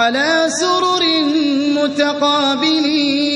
على سرر متقابلين.